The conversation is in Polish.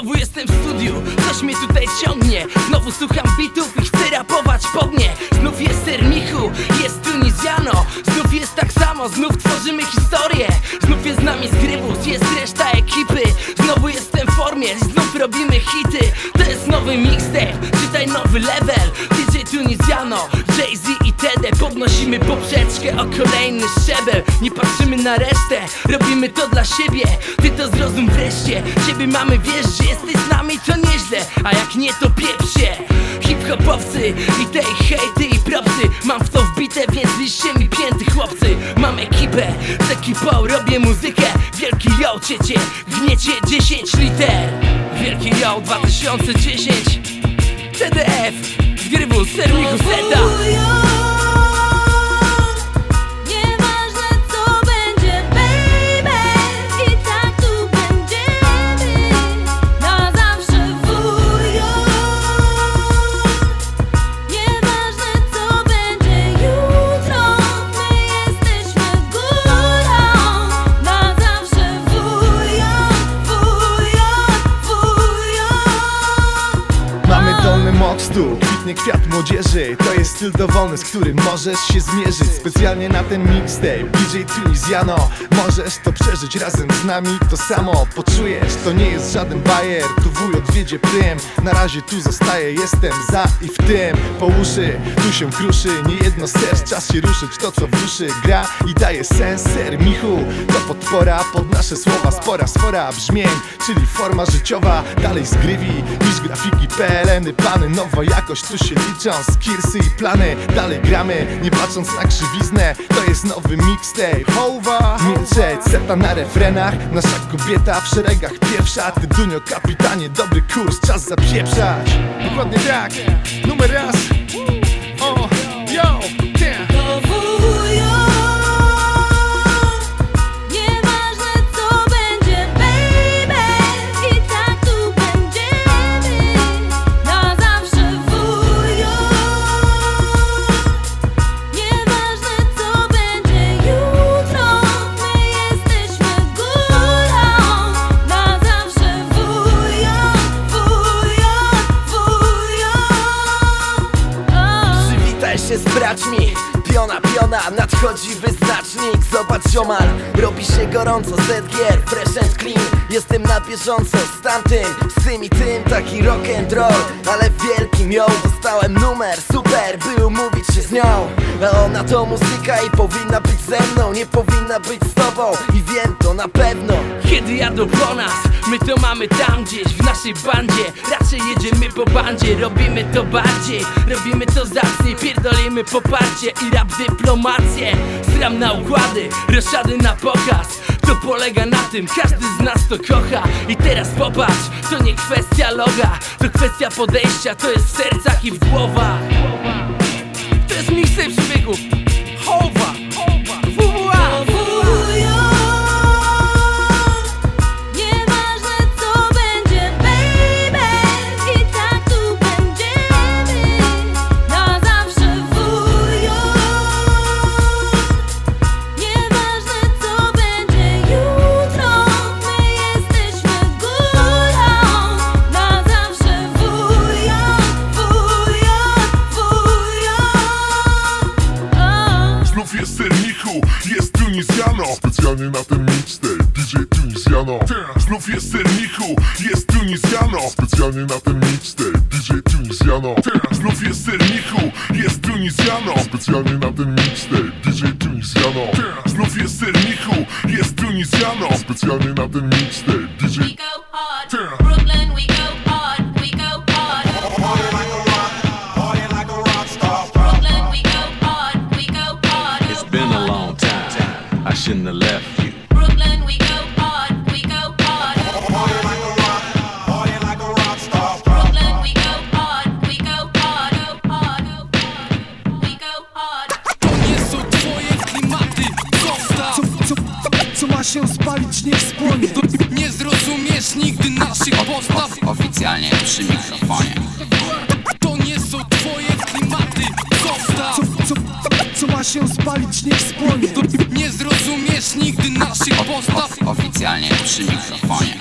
Znowu jestem w studiu, coś mnie tutaj ciągnie. Znowu słucham bitów i chcę rapować pod nie Znów jest Sermichu, jest Tunizjano Znów jest tak samo, znów tworzymy historię. Znów jest z nami Zgrybus, jest reszta ekipy. Znowu jestem w formie, znów robimy hity. To jest nowy mixtape, czytaj nowy level. DJ Tunizjano, Jay-Z Tede Podnosimy poprzeczkę o kolejny szczebel. Nie patrzymy na resztę, robimy to dla siebie. Ty to zrozum wreszcie, ciebie mamy wiesz, że jesteś z nami to nieźle. A jak nie to pieprz się Hip-hopowcy i tej hejty i propsy. Mam w to wbite, więc liście mi pięty chłopcy. Mam ekipę, z ekipą robię muzykę. Wielki yo ciecie, gniecie 10 liter. Wielki yo 2010 TDF, zgrywu serniku seta stóp kwitnie kwiat młodzieży. To jest styl dowolny, z którym możesz się zmierzyć. Specjalnie na ten mixtape DJ Tunisiano. Możesz to przeżyć razem z nami. To samo poczujesz, to nie jest żaden bajer. Tu wuj odwiedzie prym. Na razie tu zostaję, jestem za i w tym. Po uszy, tu się kruszy Nie jedno serc, czas się ruszyć To co w duszy gra i daje sens. Ser Michu, to podpora pod nasze słowa. Spora sfora brzmień, czyli forma życiowa. Dalej zgrywi niż grafiki PLN-y Plany, nowa jakość, tu się liczą Skillsy i plany, dalej gramy Nie patrząc na krzywiznę, to jest nowy mixtape. Hołwa, milczeć, seta na refrenach. Nasza kobieta w szeregach pierwsza. Ty Dunio, kapitanie, dobry kurs, czas zapieprzać Dokładnie tak, numer raz Z braćmi Piona, piona, nadchodzi wyznacznik. Zobacz ziomal, robi się gorąco. ZGR, fresh and clean. Jestem na bieżąco z tamtym, z tym i tym. Taki rock and roll, ale w wielkim ją Dostałem numer, super, by umówić się z nią A ona to muzyka i powinna być ze mną Nie powinna być z tobą. I wiem to na pewno. Kiedy jadą po nas, my to mamy tam gdzieś W naszej bandzie, raczej jedziemy po bandzie Robimy to bardziej, robimy to zacnie Pierdolimy poparcie i rap dyplomację. Stram na układy, roszady na pokaz. To polega na tym, każdy z nas to kocha. I teraz popatrz, to nie kwestia loga To kwestia podejścia, to jest w sercach i w głowach To jest Tunizjano. Specjalnie na ten mixtape DJ Tunizjano. Znów jest Sermichu, jest Tunizjano. Specjalnie na ten mixtape DJ Tunizjano. Znów jest Sermichu, jest Tunizjano. Specjalnie na ten mixtape DJ Tunizjano. Znów jest Sermichu, jest Tunizjano. Specjalnie na ten mixtape DJ I shouldn't have left you. Brooklyn, we go hard. We go hard. Brooklyn, we go hard. We go hard. Go hard. We go hard. nie są twoje klimaty Zostaw Co, co, co ma się spalić, niech spłonie Nie zrozumiesz nigdy naszych postaw Oficjalnie przy mikrofonie. To nie są twoje się spalić, niech spłonie. Nie zrozumiesz nigdy naszych postaw. Oficjalnie przy mikrofonie.